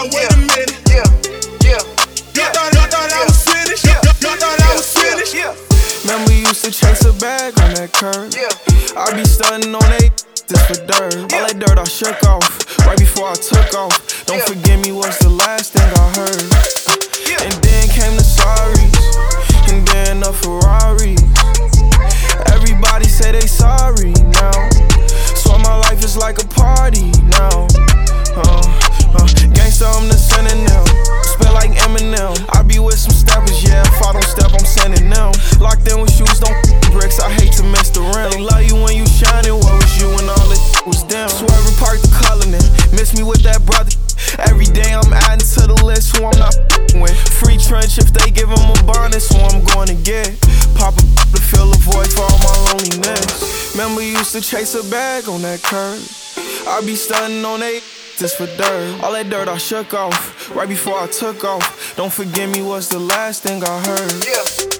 hold on, wait a minute. Yeah, yeah. Y'all thought, y'all thought I was finished. Y'all y'all thought I was finished. Remember you used to chase a bag on that curb. I be stunting on they this for dirt. All that dirt I shook off right before I took off. Don't Yeah. forgive me was the trench if they give him a bonus, who I'm going to get. Pop a to fill a void for all my loneliness. Remember, used to chase a bag on that curb. I be stunting on they this for dirt. All that dirt I shook off right before I took off. Don't forget me was the last thing I heard. Yeah,